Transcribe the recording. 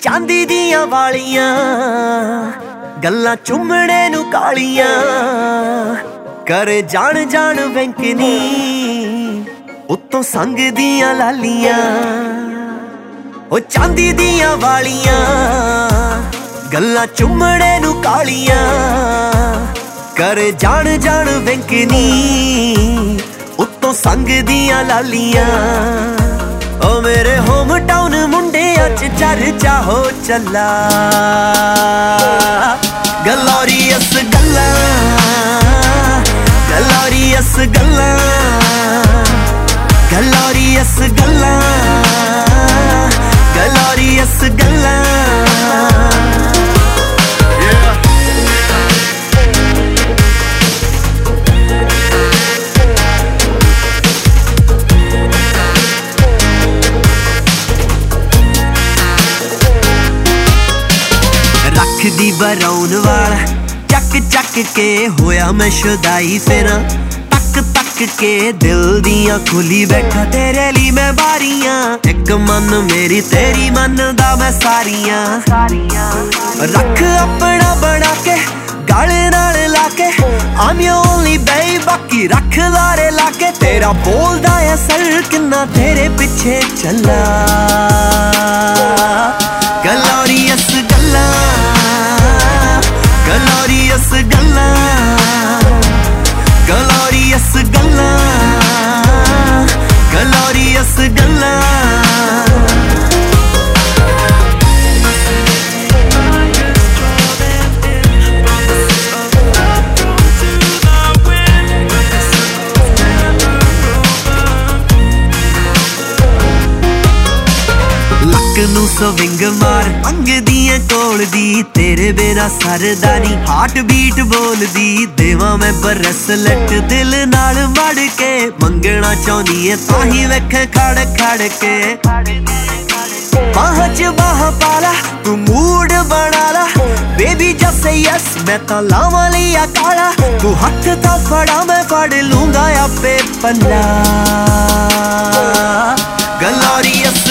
ਚਾਂਦੀ ਦੀਆਂ ਵਾਲੀਆਂ, ਗੱਲਾਂ ਚੁੰਮਣੇ ਨੂੰ ਕਾਲੀਆਂ। ਕਰ ਜਾਣ ਜਾਣ ਵੈਂਕਨੀ, ਉੱਤੋਂ ਸੰਗ ਦੀਆਂ ਲਾਲੀਆਂ। ਉਹ ਚਾਂਦੀ ਦੀਆਂ ਵਾਲੀਆਂ ਗੱਲਾਂ ਚੁੰਮਣੇ ਨੂੰ ਕਾਲੀਆਂ। ਕਰ ਜਾਣ ਜਾਣ ਵੈਂਕਨੀ, ਉੱਤੋਂ ਸੰਗ ਦੀਆਂ ਲਾਲੀਆਂ। ਓ ਮੇਰੇ ਹੋਮ ਟਾਊਨ ਮੁੰਡਿਆਂ ਚ ਚਰਚਾ ਹੋ ਚੱਲਾ। ਗਲੋਰੀਅਸ ਗੱਲਾਂ ਗਲੋਰੀਅਸ ਗੱਲਾਂ ਗਲੋਰੀਅਸ ਗੱਲਾਂ। ਰੱਖਦੀ ਬਰਾਉਨ ਵਾਲਾ। ਚੱਕ ਚੱਕ ਕੇ ਹੋਇਆ ਮੈਂ ਸ਼ੁਦਾਈ ਫੇਰਾ ਤੱਕ ਤੱਕ ਕੇ ਦਿਲ ਦੀਆਂ ਖੁੱਲੀ ਬੈਠਾ ਤੇਰੇ ਲਈ ਮੈਂ ਬਾਰੀਆਂ ਇੱਕ ਮਨ ਮੇਰੀ ਤੇਰੀ ਮੰਨਦਾ ਮੈਂ ਸਾਰੀਆਂ। ਰੱਖ ਆਪਣਾ ਬਣਾ ਕੇ, ਗਲ ਨਾਲ ਲਾ ਕੇ। I'm your only babe, ਬਾਕੀ ਰੱਖ ਲਾਰੇ ਲਾ ਕੇ। ਤੇਰਾ ਬੋਲਦਾ ਐ ਸਰ ਕਿੰਨਾ ਤੇਰੇ ਪਿੱਛੇ ਚੱਲਾ। ਗਲੋਰੀਅਸ ਗਲੋਰੀਅਸ ਗੱਲਾਂ ਲੱਕ ਨੂੰ ਸਵਿੰਗ ਮਾਰ। ਮੰਗਦੀ ਦੀਆਂ ਕੋਲ ਦੀ, ਤੇਰੇ ਬਿਨਾ ਸਰਦਾ ਨਹੀਂ ਹਾਰਟ ਬੀਟ ਬੋਲਦੀ, ਦੇਵਾਂ ਮੈਂ ਬਰਸਲਟ। ਦਿਲ ਨਾਲ ਮੜ ਕੇ ਮੰਗਣਾ ਚਾਹੁੰਦੀ ਏ, ਤਾਂ ਹੀ ਵੇਖ ਖੜ ਖੜ ਕੇ। ਬਾਹਾਂ ਚ ਪਾਲਾ, ਤੂੰ ਮੂਡ ਬਣਾ ਲਾ। ਬੇਬੀ ਜਸ ਸੇ ਯਸ ਮੈਂ ਤਾਂ ਲਾਵਾਂ ਲਈ ਆ ਕਾਲਾ। ਤੂੰ ਹੱਥ ਤਾਂ ਫੜਾ, ਮੈਂ ਫੜ ਲੂੰਗਾ ਆਪੇ ਪੱਲਾ। ਗਲੋਰੀਅਸ